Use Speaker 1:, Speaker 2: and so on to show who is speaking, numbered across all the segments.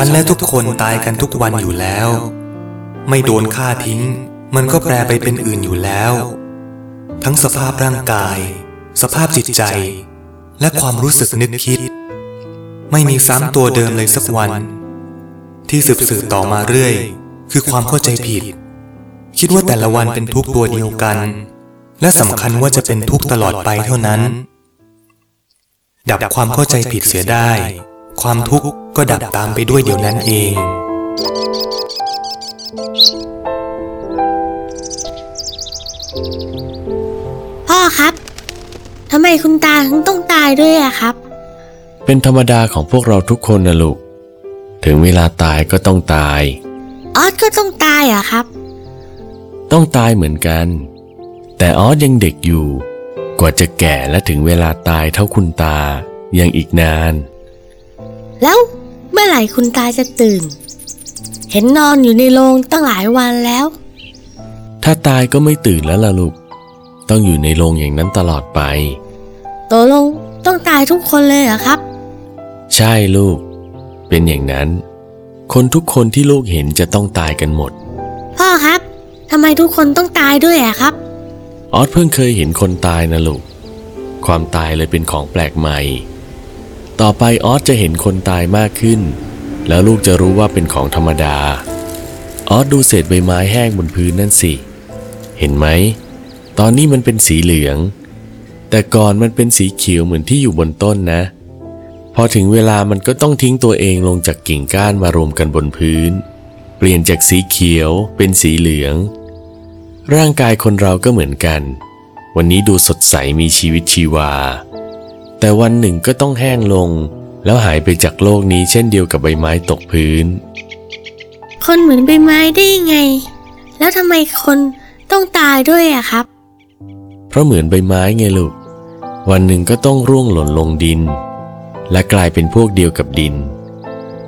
Speaker 1: ฉันและทุกคนตายกันทุกวันอยู่แล้ว ไม่โดนฆ่าทิ้ง มันก็แปลไปเป็นอื่นอยู่แล้ว ทั้งสภาพร่างกาย สภาพจิตใจ และความรู้สึกนึกคิด ไม่มีซ้ำตัวเดิมเลยสักวัน ที่สืบสืบต่อมาเรื่อย คือความเข้าใจผิด คิดว่าแต่ละวันเป็นทุกตัวเดียวกัน และสำคัญว่าจะเป็นทุกตลอดไปเท่านั้น ดับความเข้าใจผิดเสียได้ ความทุกข์ก็ดับตามไปด้วยเดี๋ยวนั้นเอง
Speaker 2: พ่อครับทำไมคุณตาถึงต้องตายด้วยอะครับ
Speaker 3: เป็นธรรมดาของพวกเราทุกคนนะลูก ถึงเวลาตายก็ต้องตาย
Speaker 2: ออสก็ต้องตายอะครับ
Speaker 3: ต้องตายเหมือนกัน แต่ออสยังเด็กอยู่ กว่าจะแก่และถึงเวลาตายเท่าคุณตายังอีกนาน
Speaker 2: แล้วเมื่อไหร่คุณตาจะตื่น เห็นนอนอยู่ในโรงตั้งหลายวันแล้ว
Speaker 3: ถ้าตายก็ไม่ตื่นแล้วล่ะลูก ต้องอยู่ในโรงอย่างนั้นตลอดไป
Speaker 2: ตกลงต้องตายทุกคนเลยเหรอครับ
Speaker 3: ใช่ลูก เป็นอย่างนั้น คนทุกคนที่ลูกเห็นจะต้องตายกันหมด
Speaker 2: พ่อครับทำไมทุกคนต้องตายด้วยอะครับ
Speaker 3: ออสเพิ่งเคยเห็นคนตายนะลูก ความตายเลยเป็นของแปลกใหม่ ต่อไปออสจะเห็นคนตายมากขึ้น แล้วลูกจะรู้ว่าเป็นของธรรมดา ออสดูเศษใบไม้แห้งบนพื้นนั่นสิ เห็นไหม ตอนนี้มันเป็นสีเหลือง แต่ก่อนมันเป็นสีเขียวเหมือนที่อยู่บนต้นนะ พอถึงเวลามันก็ต้องทิ้งตัวเองลงจากกิ่งก้านมารวมกันบนพื้น เปลี่ยนจากสีเขียวเป็นสีเหลือง ร่างกายคนเราก็เหมือนกัน วันนี้ดูสดใสมีชีวิตชีวา แต่วันหนึ่งก็ต้องแห้งลง แล้วหายไปจากโลกนี้เช่นเดียวกับใบไม้ตกพื้น
Speaker 2: คนเหมือนใบไม้ได้ยังไง แล้วทำไมคนต้องตายด้วยอะครับ
Speaker 3: เพราะเหมือนใบไม้ไงลูก วันหนึ่งก็ต้องร่วงหล่นลงดิน และกลายเป็นพวกเดียวกับดิน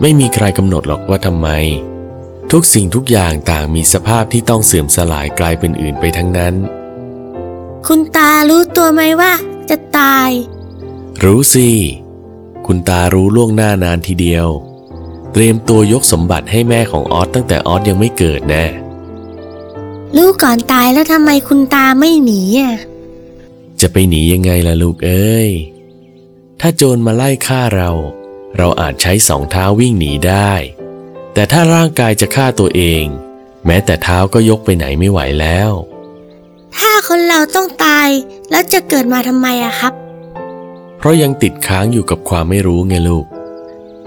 Speaker 3: ไม่มีใครกำหนดหรอกว่าทำไม ทุกสิ่งทุกอย่างต่างมีสภาพที่ต้องเสื่อมสลายกลายเป็นอื่นไปทั้งนั้น
Speaker 2: คุณตารู้ตัวไหมว่าจะตาย
Speaker 3: รู้สิ คุณตารู้ล่วงหน้านานทีเดียว เตรียมตัวยกสมบัติให้แม่ของออสตั้งแต่ออสยังไม่เกิดแน่
Speaker 2: รู้ก่อนตายแล้วทำไมคุณตาไม่หนีอะ
Speaker 3: จะไปหนียังไงล่ะลูกเอ้ย ถ้าโจรมาไล่ฆ่าเรา เราอาจใช้สองเท้าวิ่งหนีได้ แต่ถ้าร่างกายจะฆ่าตัวเอง แม้แต่เท้าก็ยกไปไหนไม่ไหวแล้ว
Speaker 2: ถ้าคนเราต้องตายแล้วจะเกิดมาทำไมอะครับ
Speaker 3: เพราะยังติดค้างอยู่กับความไม่รู้ไงลูก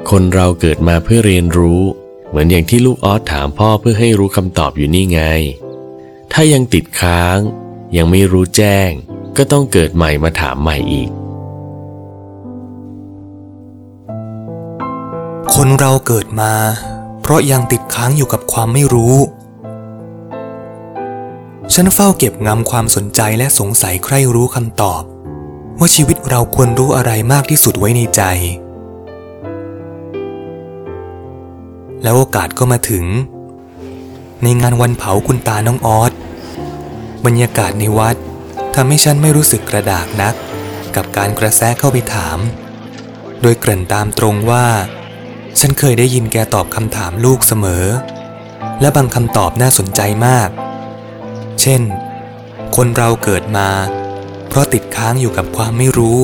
Speaker 3: คนเราเกิดมาเพื่อเรียนรู้ เหมือนอย่างที่ลูกออสถามพ่อเพื่อให้รู้คำตอบอยู่นี่ไง ถ้ายังติดค้าง ยังไม่รู้แจ้ง ก็ต้องเกิดใหม่มาถามใหม่อีก
Speaker 1: คนเราเกิดมา เพราะยังติดค้างอยู่กับความไม่รู้ ฉันเฝ้าเก็บงำความสนใจและสงสัยใคร่รู้คำตอบ ว่าชีวิตเราควรรู้อะไรมากที่สุดไว้ในใจ แล้วโอกาสก็มาถึง ในงานวันเผาคุณตาน้องออสบรรยากาศในวัดทำให้ฉันไม่รู้สึกกระดากนัก กับการกระแสเข้าไปถาม โดยเกริ่นตามตรงว่า ฉันเคยได้ยินแกตอบคำถามลูกเสมอ และบางคำตอบน่าสนใจมาก เช่น คนเราเกิดมา เพราะติดค้างอยู่กับความไม่รู้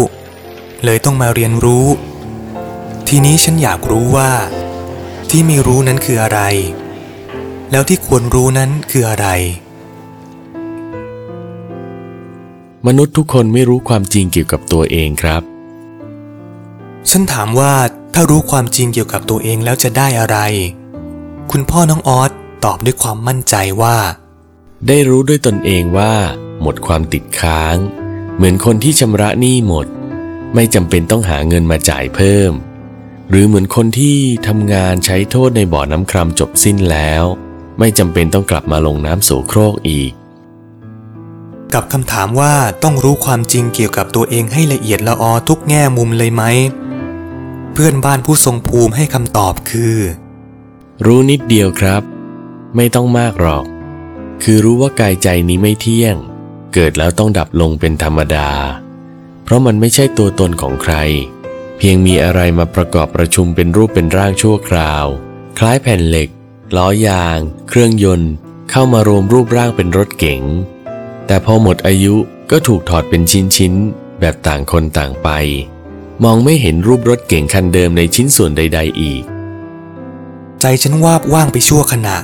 Speaker 1: เลยต้องมาเรียนรู้ ทีนี้ฉันอยากรู้ว่า ที่ไม่รู้นั้นคืออะไร แล้วที่ควรรู้นั้นคืออะไร
Speaker 3: มนุษย์ทุกคนไม่รู้ความจริงเกี่ยวกับตัวเองครับ
Speaker 1: ฉันถามว่าถ้ารู้ความจริงเกี่ยวกับตัวเองแล้วจะได้อะไร คุณพ่อน้องออสตอบด้วยความมั่นใจว่า
Speaker 3: ได้รู้ด้วยตนเองว่า หมดความติดค้าง เหมือนคนที่ชำระหนี้หมด ไม่จำเป็นต้องหาเงินมาจ่ายเพิ่ม หรือเหมือนคนที่ทำงานใช้โทษในบ่อน้ำครามจบสิ้นแล้ว ไม่จำเป็นต้องกลับมาลงน้ำโสโครกอีก
Speaker 1: กับคำถามว่าต้องรู้ความจริงเกี่ยวกับตัวเองให้ละเอียดละออทุกแง่มุมเลยไหมเพื่อนบ้านผู้ทรงภูมิให้คำตอบคือ
Speaker 3: รู้นิดเดียวครับ ไม่ต้องมากหรอก คือรู้ว่ากายใจนี้ไม่เที่ยง เกิดแล้วต้องดับลงเป็นธรรมดา เพราะมันไม่ใช่ตัวตนของใคร เพียงมีอะไรมาประกอบประชุมเป็นรูปเป็นร่างชั่วคราว คล้ายแผ่นเหล็ก ล้อยาง เครื่องยนต์ เข้ามารวมรูปร่างเป็นรถเก๋ง แต่พอหมดอายุก็ถูกถอดเป็นชิ้นๆ แบบต่างคนต่างไป มองไม่เห็นรูปรถเก๋งคันเดิมในชิ้นส่วนใด ๆ อีก
Speaker 1: ใจฉันวาบว่างไปชั่วขณะ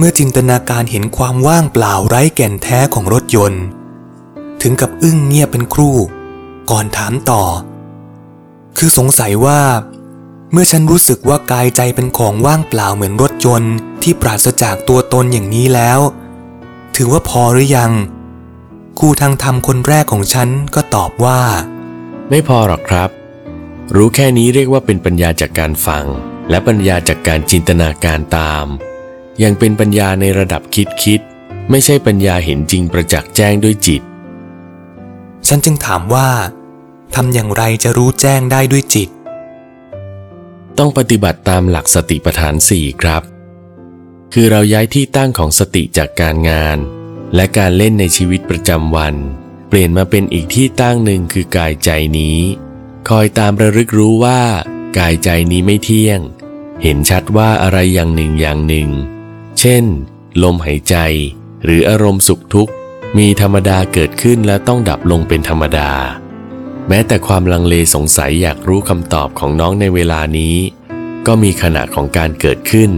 Speaker 1: เมื่อจินตนาการเห็นความว่างเปล่าไร้แก่นแท้ของรถยนต์ ถึงกับอึ้งเงียบเป็นครู่ ก่อนถามต่อ คือสงสัยว่า เมื่อฉันรู้สึกว่ากายใจเป็นของว่างเปล่าเหมือนรถยนต์ที่ปราศจากตัวตนอย่างนี้แล้ว ถือว่าพอหรือยังครูทางธรรมคนแรกของฉันก็ตอบว่า
Speaker 3: ไม่พอหรอกครับ รู้แค่นี้เรียกว่าเป็นปัญญาจากการฟัง และปัญญาจากการจินตนาการตาม ยังเป็นปัญญาในระดับคิดคิด ไม่ใช่ปัญญาเห็นจริงประจักษ์แจ้งด้วยจิต
Speaker 1: ฉันจึงถามว่าทำอย่างไรจะรู้แจ้งได้ด้วยจิต
Speaker 3: ต้องปฏิบัติตามหลักสติปัฏฐานสี่ครับ คือเราย้ายที่ตั้งของสติจากการงาน และการเล่นในชีวิตประจำวัน เปลี่ยนมาเป็นอีกที่ตั้งหนึ่งคือกายใจนี้ คอยตามระลึกรู้ว่า กายใจนี้ไม่เที่ยง เห็นชัดว่าอะไรอย่างหนึ่งอย่างหนึ่ง เช่น ลมหายใจ หรืออารมณ์สุขทุกข์ มีธรรมดาเกิดขึ้นและต้องดับลงเป็นธรรมดา แม้แต่ความลังเลสงสัยอยากรู้คำตอบของน้องในเวลานี้ ก็มีขณะของการเกิดขึ้น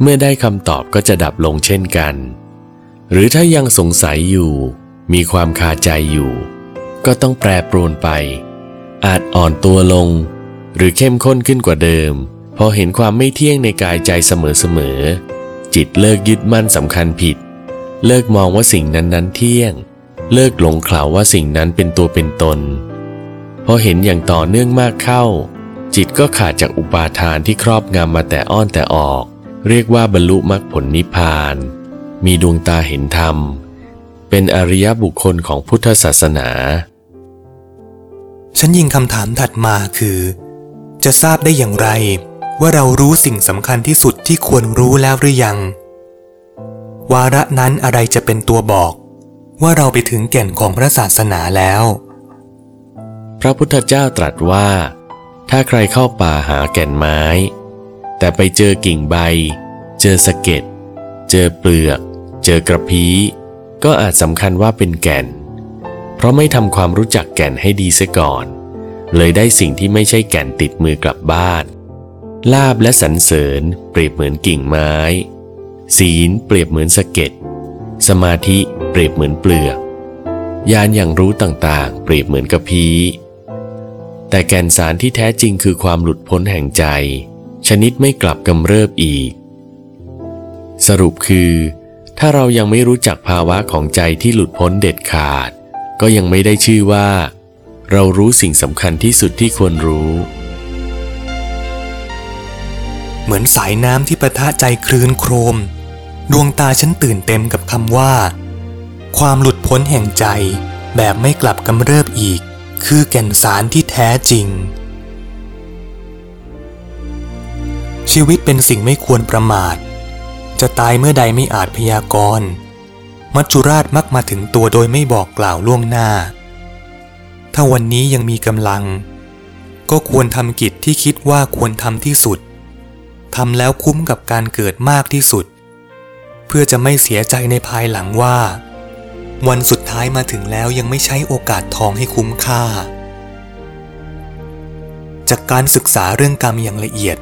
Speaker 3: เมื่อได้คำตอบก็จะดับลงเช่นกัน หรือถ้ายังสงสัยอยู่ มีความคาใจอยู่ ก็ต้องแปรปรวนไป อาจอ่อนตัวลง หรือเข้มข้นขึ้นกว่าเดิมพอเห็นความไม่เที่ยงในกายใจเสมอๆ จิตเลิกยึดมั่นสำคัญผิด เลิกมองว่าสิ่งนั้นๆเที่ยง เลิกหลงเขลาว่าสิ่งนั้นเป็นตัวเป็นตนพอเห็นอย่างต่อเนื่องมากเข้า จิตก็ขาดจากอุปาทานที่ครอบงำมาแต่อ้อนแต่ออก เรียกว่าบรรลุมรรคผลนิพพาน มีดวงตาเห็นธรรม เป็นอริยบุคคลของพุทธศาสนา
Speaker 1: ฉันยิงคำถามถัดมาคือ จะทราบได้อย่างไร ว่าเรารู้สิ่งสำคัญที่สุดที่ควรรู้แล้วหรือยัง วาระนั้นอะไรจะเป็นตัวบอก ว่าเราไปถึงแก่นของพระศาสนาแล้ว
Speaker 3: พระพุทธเจ้าตรัสว่า ถ้าใครเข้าป่าหาแก่นไม้ แต่ไปเจอกิ่งใบ เจอสะเก็ดเจอเปลือก เจอกระพี้ก็อาจสำคัญว่าเป็นแก่น เพราะไม่ทำความรู้จักแก่นให้ดีเสียก่อน เลยได้สิ่งที่ไม่ใช่แก่นติดมือกลับบ้าน ลาบและสรรเสริญเปรียบเหมือนกิ่งไม้ ศีลเปรียบเหมือนสะเก็ด สมาธิเปรียบเหมือนเปลือก ญาณอย่างรู้ต่างๆ เปรียบเหมือนกระพี้แต่แก่นสารที่แท้จริงคือความหลุดพ้นแห่งใจ ชนิดไม่กลับกำเริบอีก สรุปคือ ถ้าเรายังไม่รู้จักภาวะของใจที่หลุดพ้นเด็ดขาด ก็ยังไม่ได้ชื่อว่า เรารู้สิ่งสำคัญที่สุดที่ควรรู้
Speaker 1: เหมือนสายน้ำที่ประทะใจคลื่นโครม ดวงตาฉันตื่นเต็มกับคำว่า ความหลุดพ้นแห่งใจแบบไม่กลับกำเริบอีก คือแก่นสารที่แท้จริง ชีวิตเป็นสิ่งไม่ควรประมาท จะตายเมื่อใดไม่อาจพยากรณ์มัจจุราชมักมาถึงตัวโดยไม่บอกกล่าวล่วงหน้า ถ้าวันนี้ยังมีกำลัง ก็ควรทำกิจที่คิดว่าควรทำที่สุด ทำแล้วคุ้มกับการเกิดมากที่สุด เพื่อจะไม่เสียใจในภายหลังว่า วันสุดท้ายมาถึงแล้วยังไม่ใช้โอกาสทองให้คุ้มค่า จากการศึกษาเรื่องกรรมอย่างละเอียด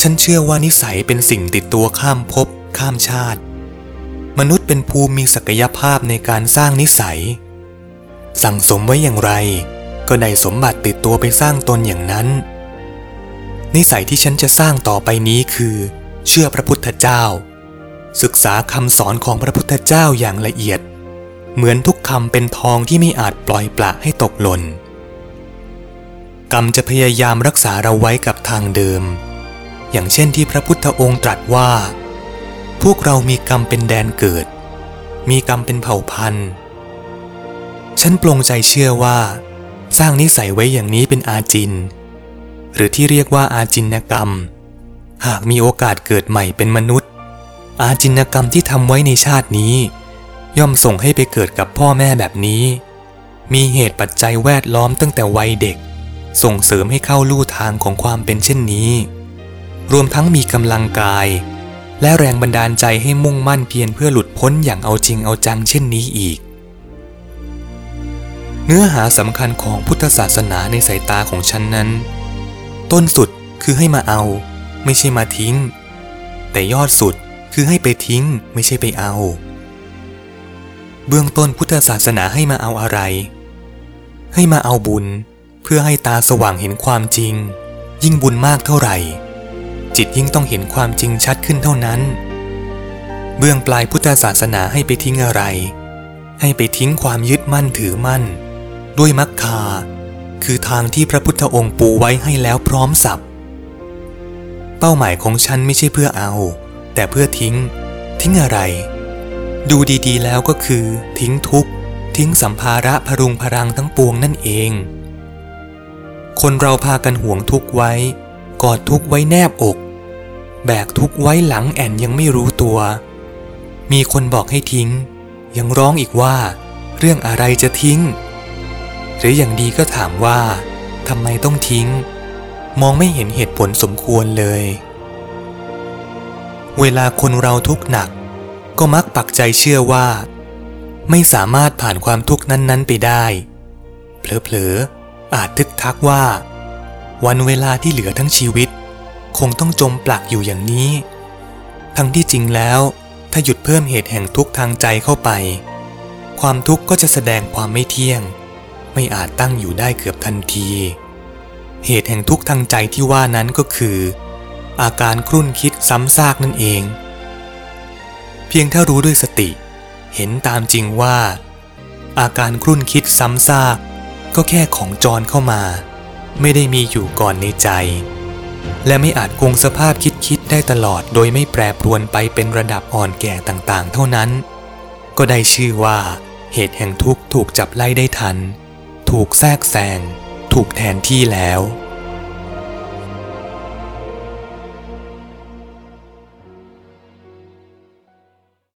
Speaker 1: ฉันเชื่อว่านิสัยเป็นสิ่งติดตัวข้ามภพข้ามชาติ มนุษย์เป็นภูมิมีศักยภาพในการสร้างนิสัย สั่งสมไว้อย่างไร ก็ได้สมบัติติดตัวไปสร้างตนอย่างนั้น นิสัยที่ฉันจะสร้างต่อไปนี้คือ เชื่อพระพุทธเจ้า ศึกษาคำสอนของพระพุทธเจ้าอย่างละเอียด เหมือนทุกคำเป็นทองที่ไม่อาจปล่อยปละให้ตกหล่นกรรมจะพยายามรักษาเราไว้กับทางเดิม อย่างเช่นที่พระพุทธองค์ตรัสว่า พวกเรามีกรรมเป็นแดนเกิด มีกรรมเป็นเผ่าพันธุ์ ฉันปลงใจเชื่อว่า สร้างนิสัยไว้อย่างนี้เป็นอาจิน หรือที่เรียกว่าอาจินกรรม หากมีโอกาสเกิดใหม่เป็นมนุษย์ อาจินกรรมที่ทำไว้ในชาตินี้ ย่อมส่งให้ไปเกิดกับพ่อแม่แบบนี้ มีเหตุปัจจัยแวดล้อมตั้งแต่วัยเด็ก ส่งเสริมให้เข้าลู่ทางของความเป็นเช่นนี้ รวมทั้งมีกำลังกาย และแรงบันดาลใจให้มุ่งมั่นเพียรเพื่อหลุดพ้นอย่างเอาจริงเอาจังเช่นนี้อีกเนื้อหาสำคัญของพุทธศาสนาในสายตาของฉันนั้น ต้นสุดคือให้มาเอา ไม่ใช่มาทิ้ง แต่ยอดสุดคือให้ไปทิ้งไม่ใช่ไปเอา เบื้องต้นพุทธศาสนาให้มาเอาอะไร ให้มาเอาบุญ เพื่อให้ตาสว่างเห็นความจริง ยิ่งบุญมากเท่าไหร่ จิตยิ่งต้องเห็นความจริงชัดขึ้นเท่านั้น เบื้องปลายพุทธศาสนาให้ไปทิ้งอะไร ให้ไปทิ้งความยึดมั่นถือมั่น ด้วยมัคคา คือทางที่พระพุทธองค์ปูไว้ให้แล้วพร้อมสับ เป้าหมายของฉันไม่ใช่เพื่อเอา แต่เพื่อทิ้ง ทิ้งอะไร ดูดีๆแล้วก็คือ ทิ้งทุกข์ทิ้งสัมภาระพรุงพรังทั้งปวงนั่นเอง คนเราพากันห่วงทุกข์ไว้ กอดทุกข์ไว้แนบอก แบกทุกข์ไว้หลังแอนยังไม่รู้ตัว มีคนบอกให้ทิ้ง ยังร้องอีกว่า เรื่องอะไรจะทิ้ง หรืออย่างดีก็ถามว่าทำไมต้องทิ้ง มองไม่เห็นเหตุผลสมควรเลย เวลาคนเราทุกข์หนัก ก็มักปักใจเชื่อว่า ไม่สามารถผ่านความทุกข์นั้นๆไปได้ เผลอๆอาจทึกทักว่า วันเวลาที่เหลือทั้งชีวิต คงต้องจมปลักอยู่อย่างนี้ ทั้งที่จริงแล้ว ถ้าหยุดเพิ่มเหตุแห่งทุกข์ทางใจเข้าไป ความทุกข์ก็จะแสดงความไม่เที่ยง ไม่อาจตั้งอยู่ได้เกือบทันที เหตุแห่งทุกข์ทางใจที่ว่านั้นก็คือ อาการครุ่นคิดซ้ำซากนั่นเอง เพียงถ้ารู้ด้วยสติ เห็นตามจริงว่า อาการครุ่นคิดซ้ำซากก็แค่ของจรเข้ามา ไม่ได้มีอยู่ก่อนในใจ และไม่อาจคงสภาพคิดคิดได้ตลอดโดยไม่แปรปรวนไปเป็นระดับอ่อนแก่ต่างๆ เท่านั้น ก็ได้ชื่อว่าเหตุแห่งทุกข์ถูกจับไล่ได้ทัน ถูกแทรกแซง ถูกแทนที่แล้ว